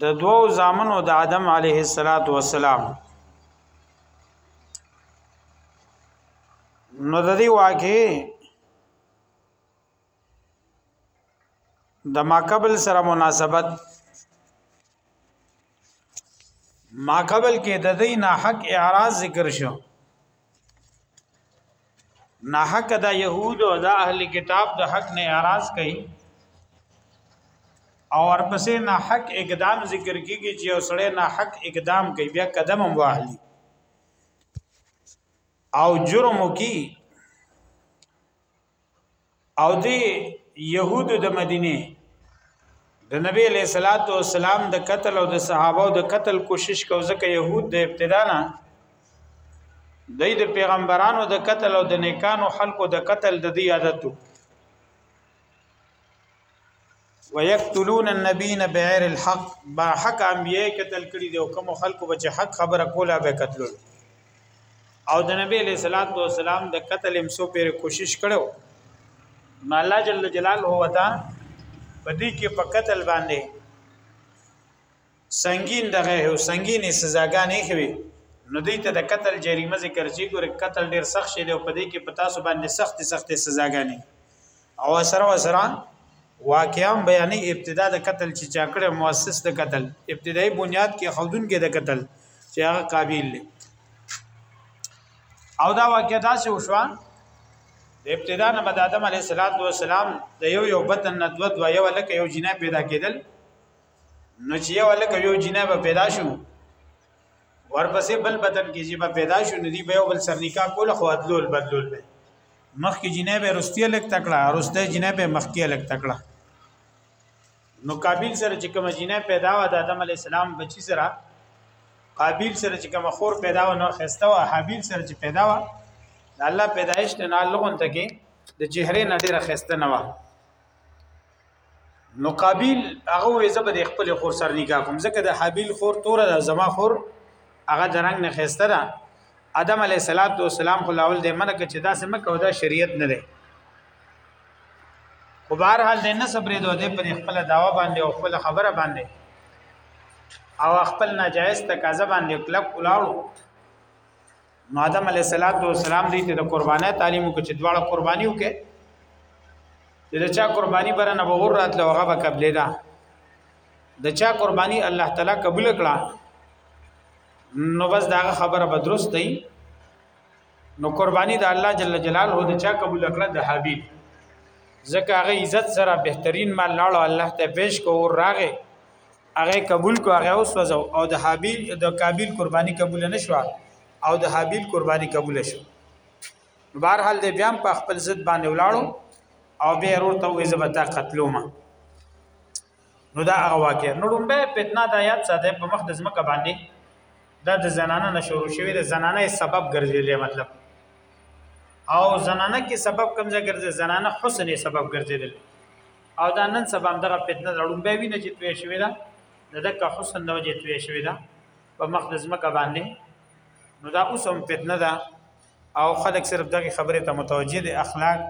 د دوو زامنو د آدم علیه الصلاۃ والسلام نو د دې واقعي د ماقبل سره مناسبت ماقبل کې د دې نه حق اعراض ذکر شو نه حق دا يهود او دا اهل کتاب د حق نه اعتراض کوي او ورپسې نه حق اقدام ذکر کیږي چې اوسړه نه حق اقدام کوي بیا قدم هم واهلي او جرم کی او دی يهود د مدینه د نبی له صلوات و سلام د قتل او د صحابه د قتل کوشش کو ځکه يهود د ابتدا نه د د پیغمبرانو د قتل او د نیکانو خلقو د قتل د دی عادتو ويقتلون النبيين بغير الحق با حق انبيي قتل کړي دي او کوم خلکو بچ حق خبره کوله به قتل او د نبی له صلوات و سلام د قتل هم سو پیر کوشش کړو نو الله جل جلاله وتا بدی کې په قتل باندې سنگین دغه هو سنگینې سزاګانې خوي نو دوی ته د قتل جریمه ذکر چې ګور قتل ډیر سخت شي دی او په دې کې په تاسو باندې سخت سخت سزاګانې او سره وسره واقعا بیانې ابتدا د قتل چې چا کړه مؤسس د قتل ابتدایي بنیاد کې خودون کې د قتل چې هغه قابل دی او دا واقعا داسې وشوه د ابتدا نه بعد آدم علیه السلام د یو یو بطن نه دو دو یو لکه یو جنای پیدا کېدل نو چې یو لکه یو جناب پیدا شو ورپسې بل بدن کې چې پیدا شو نو دی به یو بل سر نکاح کول خو ادلول بدلول به مخکې جناب رستیا لک تکړه رسته جناب مخکې لک تکړه نو قابل سره چې کوم جناب پیدا و د آدم علی السلام بچی سره قابل سره چې کوم خور پیدا و نو خسته و حابیل سره چې پیدا و الله پیدایش نه لغون ته کې د چهره نه ډیره خسته نه و نو قابیل هغه وې زبر خپل خور سر نکاح کوم ځکه د حابیل خور تور ده زما خور هغه درنګ نه خسته ده ادم علی صلوات و سلام خو لاول د منکه چې دا سم کو دا شریعت نه ده خو بهر حال د نه صبرې دوه د پر خپل داوا باندې او خپل خبره باندې او خپل ناجایز تقاضا باندې کلک ولاړو نو آدم علیه السلام دې ته د قربانې تعلیم وکړي چې دواړه قرباني وکړي چې دا چا قرباني برنه بغور راتله هغه به قبلې ده د چا قرباني الله تعالی قبول کړه نو بس دا خبره به درست دی نو قرباني د الله جل جلاله د چا قبول کړه د حبیب ځکه هغه عزت سره بهترین مال لاړو الله ته پیش کو راغې هغه قبول کو هغه وسوځو او د حابیل د قابیل قرباني قبول نه شو او د حابیل قرباني قبول شو بهر حال د بیا په خپل ضد باندې ولاړو او به ورور ته وې زبتا قتلوما نو دا هغه واقع نو لومبه فتنه د آیات ساده په مخ د زمکه باندې دا د زنانه نشورو شوی د زنانه سبب ګرځیدلی مطلب او زنانه کې سبب کمزې ګرځي زنانه حسن سبب ګرځیدل او دا نن سبا هم دغه فتنه لړون به ویني چې توې شوې ده د دک حسن د وجه توې شوې ده په مخ د زمکه باندې نو دا اوس هم فتنه ده او خلک صرف دغه خبره ته متوجه دي اخلاق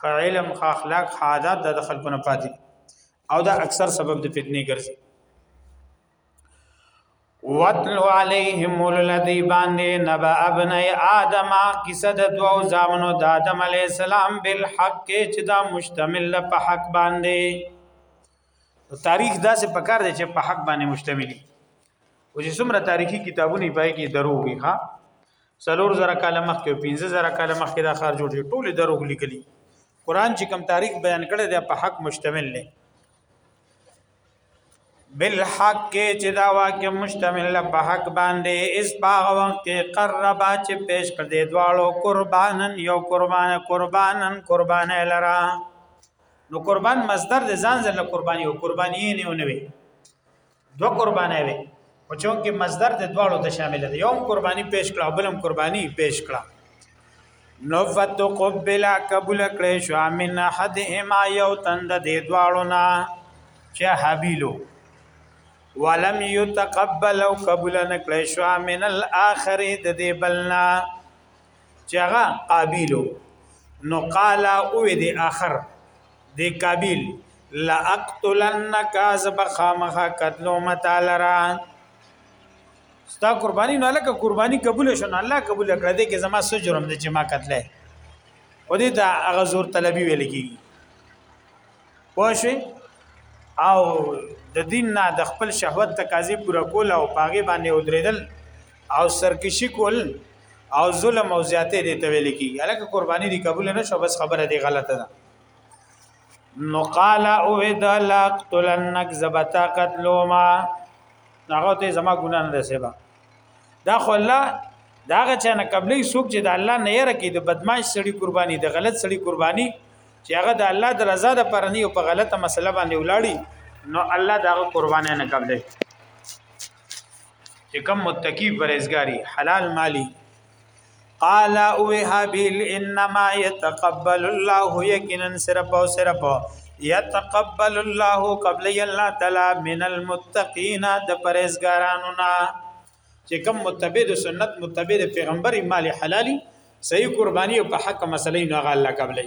خ علم خ اخلاق خ عادت د خلکو نه پاتې او دا اکثر سبب د فتنې ګرځي وَاتْلُ عَلَيْهِمْ الَّذِي باندې نبأ ابني آدم کیسه د دوو زامنو د آدم علی السلام بالحق چې دا مشتمل په حق باندې تاریخ داسې پکار دی چې په حق باندې مشتمل وي او چې څومره تاریخي کتابونه پای کې درو وي ها سلور زره کاله مخکې 15000 کاله مخکې دا خار جوړ شو ټول درو لیکلي قران چې کوم تاریخ بیان کړی دی په حق مشتمل دی بالحق کې چې دا واقع مشتمل په حق باندې اس باغ وخت کې قربا چې پیش کړ دې دواړو قربانن یو قربان قربانن قربان لرا نو قربان مصدر د ځان ځل قرباني او قرباني نه ونوي دو قربانای وي او چونکه مصدر د دواړو ته شامل دی یوم قرباني پیش کړه بلم قرباني پیش کړه نو فتقبل قبول کړي شو من حدهما یو تند د دواړو نه چې حبیلو ولم يتقبل او قبول نکړي شو من الاخر د دې بلنا چې هغه قابلو نو قال او دې اخر دی قابل لا اقتلنک از بخامخ قتل متالرا ستا قربانی نه لکه قربانی قبول شون الله قبول کړ دې کې زما سجرم دې چې ما قتل او دې دا هغه زور طلبي ویل کی پوښي او د دین نه د خپل شهوت تقاضي پوره کول او پاغي باندې ودریدل او سرکشي کول او ظلم او زیاته دي ته ویل کیږي الکه قرباني دي قبول نه شو بس خبره دي غلطه ده نو قال او اذا لقتلنك زبتا قتلوما هغه ته زما ګنا نه رسېبا دا خو الله دا هغه چا نه قبلې سوق چې د الله نه یره کې د بدمعش سړي قرباني د غلط سړي قرباني چې هغه د الله د رضا د پر نه په غلطه مسله باندې ولاړی نو الله دا قرباني نه قبلې چې کوم متقی پرهیزګاری حلال مالی قال او هابيل انما يتقبل الله يقينا صرف او صرف يتقبل الله قبل الله تعالی من المتقين د پرهیزګارانو نه چې کوم متبع د سنت متبع د پیغمبر مال حلالي صحیح قرباني او په حق مسلې نه غل قبلې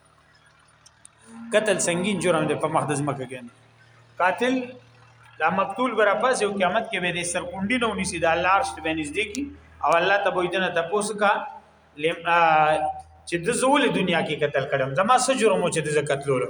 قتل سنگین جرم دی په مخ د ځمکه کې قاتل دا مقتول برا پس یو قیامت کې به د سرکونډي نه ونیسي د الله عرش ته نږدې کی او الله ته به دنه تاسو کا چې د زول دنیا کې قتل کړم زما سجرمو چې د قتلولو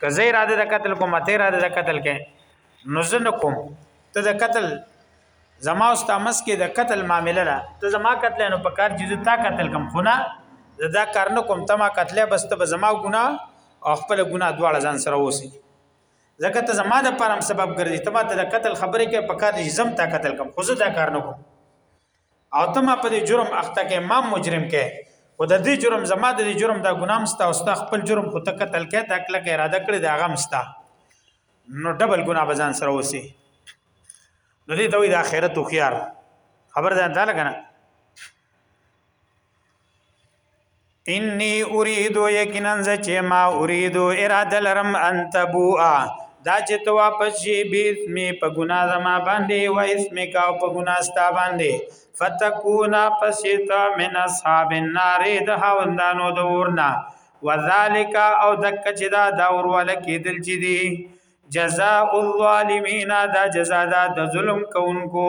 که زه اراده د قتل کوم ته اراده د قتل کې نو زه نه کوم ته د قتل زما او ستامس کې د قتل معاملې ده ته زما قتل نه په کار چې تا قتل کوم خو نه دا کار نه کوم ته ما قتل بس ته زما ګناه او خپل ګناه دواړه ځان سره وسی ځکه ته زما د پرم سبب ګرځي ته ما ته د قتل خبرې کې په کار دي زم تا قتل کوم خو زه دا کار نه کوم او ته ما په دې جرم اخته کې ما مجرم کې او د دې جرم زما د دې جرم دا ګنام ستا او ستا خپل جرم خو ته قتل کې دا کله کې اراده کړې دا غم ستا نو ډبل ګنا بزان سره وسی نو دې ته وي د اخرت خيار خبر ده دا لګنه انی اريد یقینا چې ما اريد اراده لرم ان تبوءا دا چې تو واپس شي به اسمي په ګنا زما باندې و اسمي کا په ګنا ستا باندې فتكونا پسیتا من اصحاب النار د هاوندانو د ورنا وذالک او دک چې دا دا ور ولکې دل چې دی جزاء الظالمین دا جزاء دا د ظلم کوونکو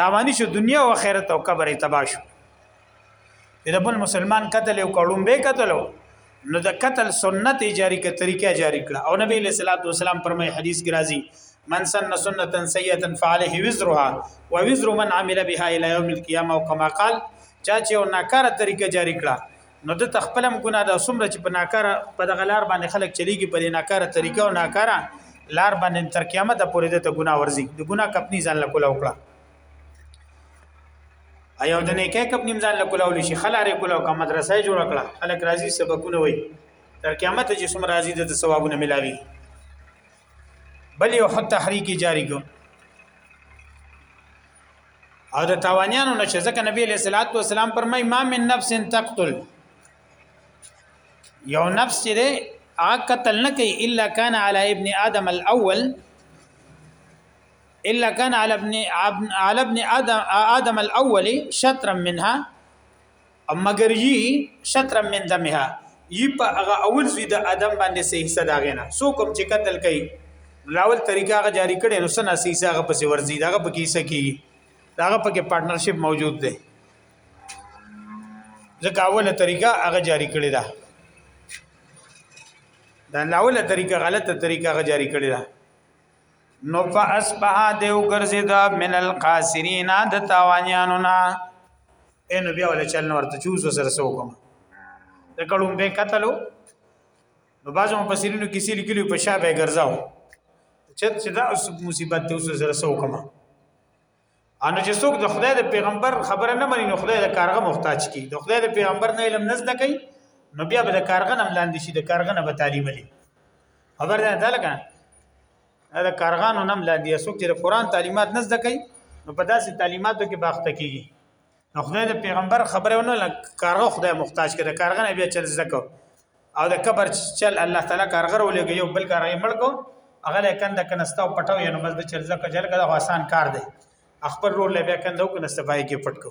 تاوانی شو دنیا او آخرت او قبر تبا شو د بل مسلمان قتل او کړم به قتل نو د قتل سنت جاری ک طریقه جاری کړه او نبی له صلوات و سلام پرمه حدیث کی راضی من سن سنتا سیئه فعليه وزرها ووزر من عمل بها الى يوم القيامه او کما قال چا چې او ناکاره طریقه جاری کړه نو د تخپلم ګنا د سمره چې په ناکاره په دغه لار باندې خلک چلیږي په ناکاره طریقه او ناکاره لار باندې تر قیامت پورې د ګنا ورزي د ګنا کپنی ځان له کوله وکړه ایو د نه کې کپنی ځان له کوله ولې شي خلاره کوله کوم مدرسې جوړ کړه خلک راضي سبقونه وي تر قیامت چې سم راضي د ثوابونه ملاوي بل یو حد تحریک جاری کو او د تاوانیانو نه چې ځکه نبی علیہ الصلوۃ والسلام فرمای ما من نفس تقتل یو نفس چې ده قتل نه کوي الا کان علی ابن ادم الاول الا کان علی ابن علی ابن ادم ادم الاول شطرا منها مګر یی شطر من دمها یی په هغه اول زوی د ادم باندې سه حصہ دا غینا سو کوم چې قتل کړي راول طریقه هغه جاری کړي نو سنا سه حصہ هغه پسې ورځي دا په کې حصہ کیږي دا په کې پارټنرشپ موجود دی ځکه اوله طریقه هغه جاری کړي دا دا اوله طریقه غلطه طریقه هغه جاری کړي دا نو فاصبح دیو ګرځیدا من القاسرین د تاوانیانو نه اے نو بیا ول چل نو ورته چوز سره سو کوم د کډوم به قتلو نو بازو مفسرینو کیسې لیکلي په شابه ګرځاو چې چې دا مصیبت ته اوس سره سو کوم ان چې څوک د خدای د پیغمبر خبره نه مني نو خدای د کارغه محتاج کی د خدای د پیغمبر نه علم نزد کوي نو بیا به د کارغه نم لاندې شي د کارغه نه به تعلیم لري خبر ده دا لګا دا کارغانو نم لاندې اسوک چې د قران تعلیمات نه زده کوي نو په داسې تعلیماتو کې باخته کیږي نو خدای د پیغمبر خبره ونه لګ کارغه خدای محتاج کړي کارغه نه بیا چل زده کو او د کبر چل الله تعالی کارغه ولګي یو بل کارغه مړ کو هغه له کند کنستا او پټو یې نو بس د چرزه کو جل کړه آسان کار دی خپل رول له بیا کند او کنستا پای کې پټ کو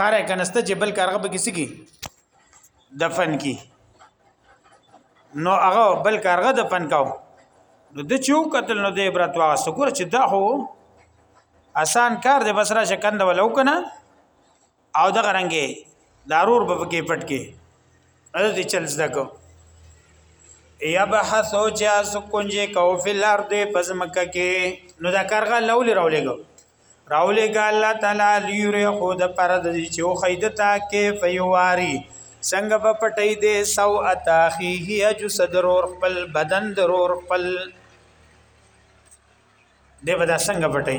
خاره کنسته چې بل کارغه به کسی کی دفن کی نو هغه بل کارغه دفن کاو نو د چو قتل نو د عبرت واسه ګور چې دا هو آسان کار دی بس را شکند ولو کنه او د غرنګي دارور په کې پټ کې اته دې چل زده کو یا به حسو چې اس کنجه کو فل ارض پزمکه کې نو دا کارغه لول راولېګو راولې ګا الله تعالی لیره خو د پر د چې او خیدتا کې فیواری څنګه په پټې دې سو اتاخی هی جو صدرور خپل بدن درور خپل دې بدا څنګه پټې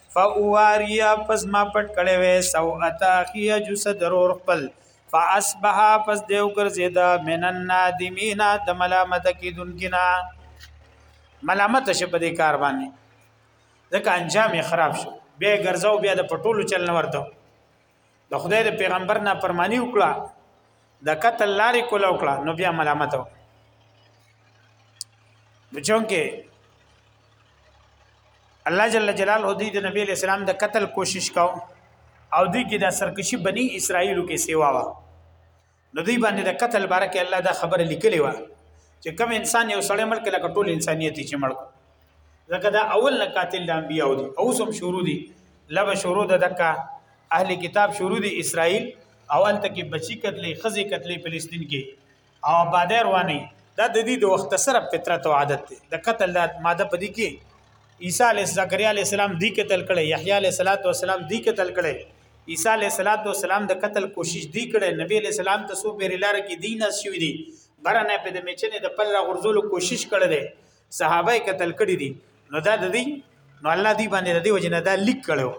فاواریا پس ما پټ کړي وې سو اتا کیا جو صدرور خپل فاصبح پس دیو ګرځیدا من النادمینا د ملامت کیدونکنا ملامت شه په دې کار باندې ځکه انجام خراب شو به ګرځاو بیا د پټولو چل نه ورته د خدای د پیغمبر نه پرمانی وکړه د قتل لارې کوله وکړه نو بیا ملامت و نو چونکه الله جل جلاله دی د نبی اسلام د قتل کوشش کاو او دوی کې د سرکشي بني اسرائیلو کې سیوا وا نو دوی باندې د قتل باره کې الله دا خبره لیکلې و چې کم انسان یو سړی مړ کله ټول انسانیت چې مړ ځکه دا اول نه قاتل د انبیاو دي او سم شروع دي لبه شروع د دکا اهل کتاب شروع دي اسرائیل اول ته کې بچی قتلې خزي قتلې فلسطین کې او آباد رواني دا د دې د وخت سره فطرت او عادت دي د قتل د ماده پدې کې عیسی علیه زکریا علیه السلام دی قتل کړي یحیی علیه السلام دی قتل کړي عیسی علیه السلام د قتل کوشش دی کړي نبی علیه السلام ته سو پیر لار کې دین اس شوی دی برنه په د میچنې د پل غرزولو کوشش کړي دي صحابه قتل کړي دي نو دا د دې نو الله دی باندې د دې وجنه دا لیک کړو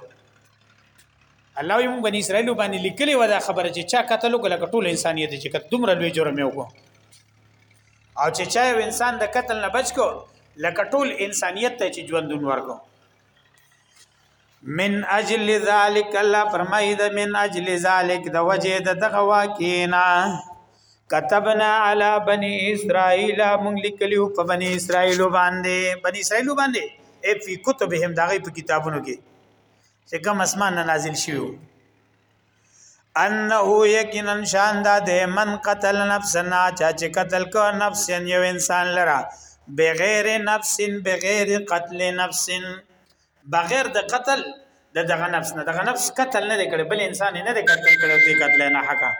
الله یې موږ بنی اسرائیل باندې لیکلي و دا خبره چې چا قتل وکړ لکه ټول انسانیت چې کته دومره لوی جرم یو او چې چا یو انسان د قتل نه بچ کو لکه ټول انسانیت ته چې ژوندون ورکو من اجل ذالک الله فرمایي د من اجل ذالک د وجه د دغه واکینا كتبنا على بني اسرائيل مونږ لیکلیو په بني اسرائيل باندې بني اسرائيل باندې اي في كتبهم دغه په کتابونو کې چې کوم اسمان نه نازل شوی انه یقینا شان دا ده من قتل نفسنا چا چې قتل کو نفس یو انسان لرا بغیر نفس بغیر قتل نفس بغیر د قتل د دغه نفس نه دغه نفس قتل نه کړي بل انسان نه دی قتل کړي او دی قتل نه حقا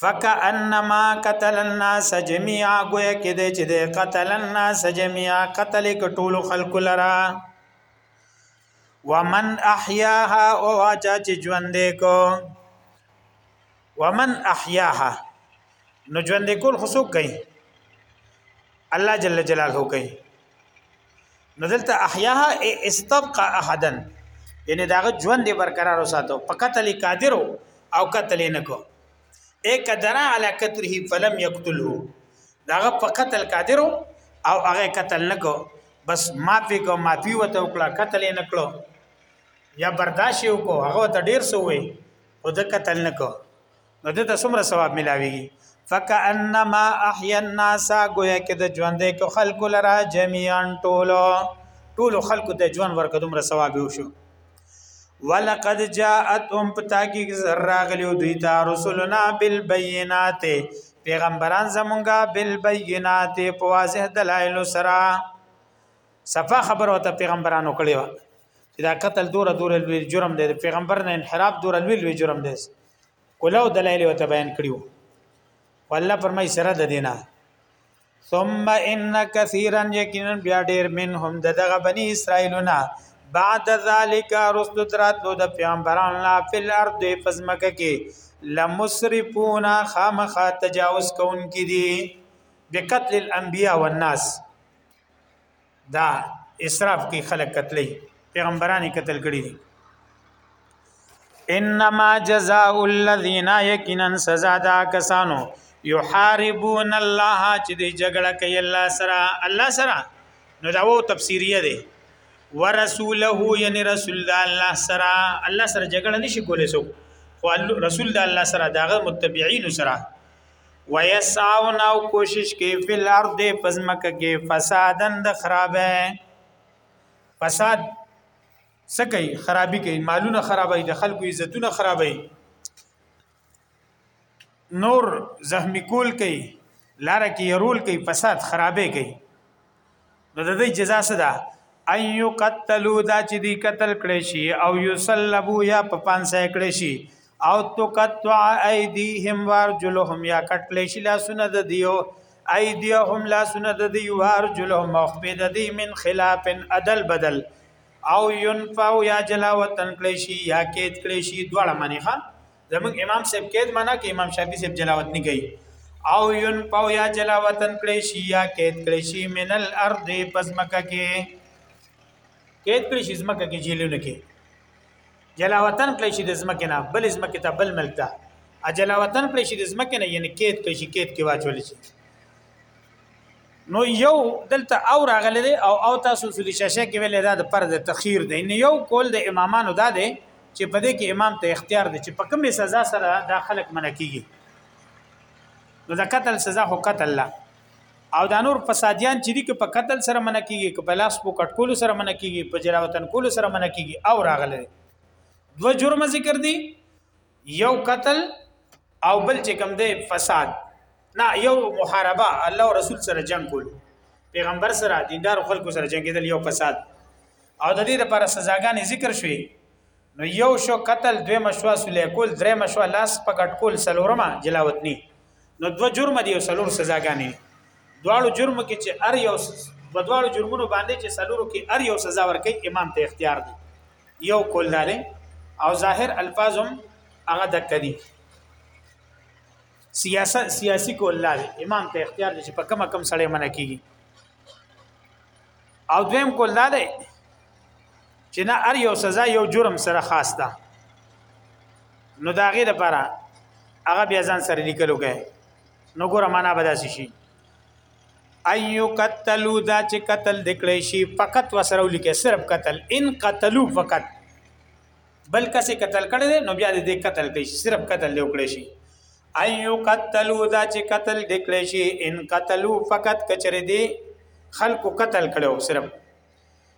فکانما قتل الناس جميعا گویا کې دی چې دی قتل الناس جميعا قتل کټول خلق لرا ومن احیاها او چا چې ژوندې کو ومن احیاها نو ژوندې کول خو څوک کوي الله جل جلاله کوي نو دلته احیاها استبقى احدا یعنی داغه ژوند برقرار وساتو په قتل قادر او قتل نه کو اے قدرا علی قتله فلم یقتله داغه په قتل قادر او هغه قتل نکو بس معافي کو معافي وته وکړه قتل یې نکړو یا برداشت یې وکړو هغه ته ډیر سو وي او د قتل نکو نو د ته څومره ثواب ملاويږي فکانما احیا الناس گویا کې د ژوندې کو خلق لرا جميعا ټولو ټولو خلق ته ژوند ورکړه دومره ثواب وشو ولقد جاءتهم پتاکیک راغلیو دوی ته رسولنا بالبينات پیغمبران زمونږه بالبينات په واضح دلایل سره صفه خبره ته پیغمبرانو کړی و چې دا قتل دوره دوره لوی جرم دی پیغمبر نه انحراف دوره لوی لوی جرم دی کولو دلایل ته بیان کړیو والله فرمای سره د دینه ثم ان كثيرا يقينا بیا ډیر منهم دغه بنی اسرائیلونه بعد ذالک رسل تراتلو د پیغمبران لا فل ارض فزمکه کې لمسرفون خامخ تجاوز کون کې دي بقتل الانبیاء والناس دا اسراف کې خلق قتلې پیغمبرانو قتل کړی دي انما جزاء الذين يقينا سزا دا کسانو يحاربون الله چې د جګړه کوي الله سره الله سره نو دا وو تفسیریه ده ورسوله یعنی رسول الله سره الله سره جګړه نشي کولای سو خو رسول الله سره داغه متبعين سره ويسعون او کوشش کوي په الارض پزمکه کې فسادن د خرابه فساد سکه خرابي کوي مالونه خرابوي د خلکو عزتونه خرابوي نور زهمی کول کوي لار کې يرول کوي فساد خرابې کوي نو د دې جزا څه ده ايو قتلوا دا چې دی قتل کړي شي او يسلبوا یا په پانسه کړي شي او تقطع ايديهم وارجلهم یا کټلې شي لاسونه د دیو ايديهم لاسونه د دیو وارجلهم مخبه د دی من خلاف عدل بدل او ينفع یا جلا وطن کړي شي یا کېد کړي شي دواړه منی ښا زموږ امام صاحب قید معنا کې امام شافعي صاحب جلاوت نه کوي او یون پاو یا جلاوتن کړي شي یا قید کړي شي من الارض پزمکه کې قید کړي شي زمکه کې جیلونه کې جلاوتن کړي شي د زمکه نه بل زمکه ته بل ملک ته اجلاوتن کړي شي د زمکه نه یعنی قید کړي شي قید کې واچول شي نو یو دلته او راغلی دی او او تاسو سود شاشه کې ویل دا د فرض تخیر دی نو یو کول د امامانو دا دی چې په دې کې امام ته اختیار دی چې په کومې سزا سره دا خلک منع کیږي نو د قتل سزا هو قتل لا او دا نور فسادیان چې دي په قتل سره منع کیږي په لاس په کټکول سره منع کیږي په جلاوطن کول سره منع کیږي او راغلی دو جرم ذکر دي یو قتل او بل چې کوم دی فساد نه یو محاربه الله او رسول سره جنگ کول پیغمبر سره دیندار خلکو سره جنگیدل یو فساد او د دې لپاره سزاګانې ذکر شوې نو یو شو قتل دوی مشوا سولې کول درې مشوا لاس پکټ کول سلورما جلاوطنی نو دو جرم دی او سلور سزاګانې دواړو جرم کې چې ار یو په دواړو جرمونو باندې چې سلورو کې ار یو سزا ورکړي امام ته اختیار دی یو کول داري او ظاهر الفاظم هغه د کدي سیاست سیاسی کول داري امام ته اختیار دی چې په کم کم سړی منع کیږي او دویم کول داري چې نه ار یو سزا یو جرم سره خاص ده نو دا غي لپاره هغه بیا ځان سره لیکلو کې نو ګوره معنا بدل شي ايو قتلوا دا چې قتل دکړې شي فقط وسره لیکه صرف قتل ان قتلوا فقط بل کسې قتل کړي نو بیا دې قتل کوي صرف قتل دی وکړي شي ايو قتلوا دا چې قتل دکړې شي ان قتلوا فقط کچره دي خلق قتل کړو صرف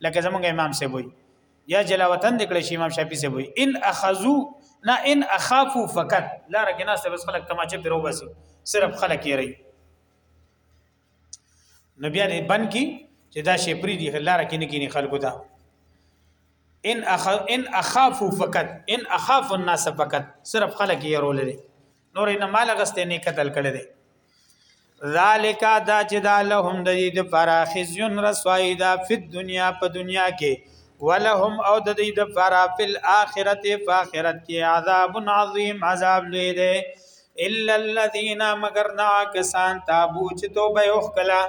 لکه زمونږ امام صاحب وي یا جلا وطن دکړه شي امام شافعي صاحب وي ان اخذو نا ان اخافو فقط لا رکنا سه بس خلک تماچه پیرو بسي صرف خلک یې رہی نبی علی بن کی چې دا شی پری دی لار کې نه کینی خلکو ته ان اخ ان اخاف فقط ان اخاف الناس فقط صرف خلک یې رول لري نور نه مال غسته نه قتل کړي دي ذالک دا چې دا لهم د دې د فراخزیون رسوایی دا په دنیا په دنیا کې ولهم او د دې د فرافل اخرته فاخرت کې عذاب عظیم عذاب لوی دی الا الذين مگر نا کسان تابو چې توبه وکړه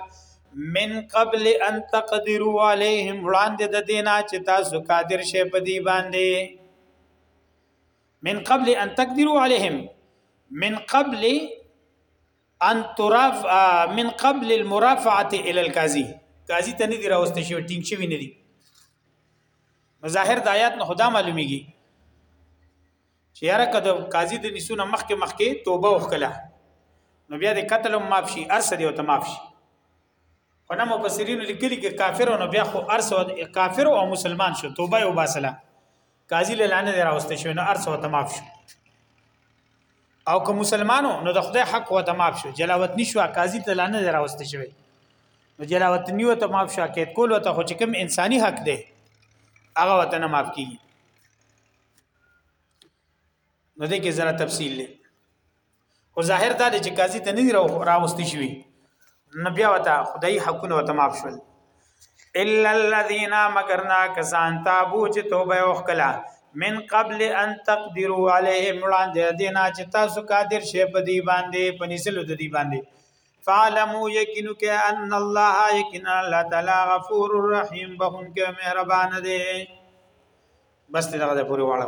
من قبل ان تقدروا عليهم وړاندې د دینا چې تاسو قادر شې په دی باندې من قبل ان تقدروا عليهم من قبل ان ترف من قبل المرافعه الى القاضي قاضي ته نه دی راوستي شو ټینګ شوی نه دی ظاهر د آیات نه خدا معلومیږي چې یاره کده قاضي د نسونه مخکې مخکې توبه وکړه نو بیا د قتل معاف شي ارس دی او ته معاف شي خو نه مفسرین لیکلي کې کافر او نو بیا خو ارس او کافر او مسلمان شو توبه او باسله قاضي له لعنه دی راوسته شوی نو ارڅ وته معاف شو او که مسلمانو نو د خدای حق وته معاف شو جلاوت نشو قاضي ته لعنه دی راوسته شوی نو جلاوت نیو ته معاف شو کېد کول وته خو چې کوم انساني حق دی هغه وته نه معاف کیږي نو دې کې زره تفصیل لري خو ظاهر دا چې قاضي ته نه دی راوستي شوی نو بیا وتا خدای حقونه وتا معاف شول الا الذين مكرنا كسان تابو چې توبه وکړه من قبل ان تقدروا عليهم وړاندې دینا چې تاسو قادر شې په دی باندې په نسلو د دی باندې فعلموا یقینو کې ان الله یقینا الله تعالی غفور الرحیم بخون کې مهربان دی بس دغه پوری واړه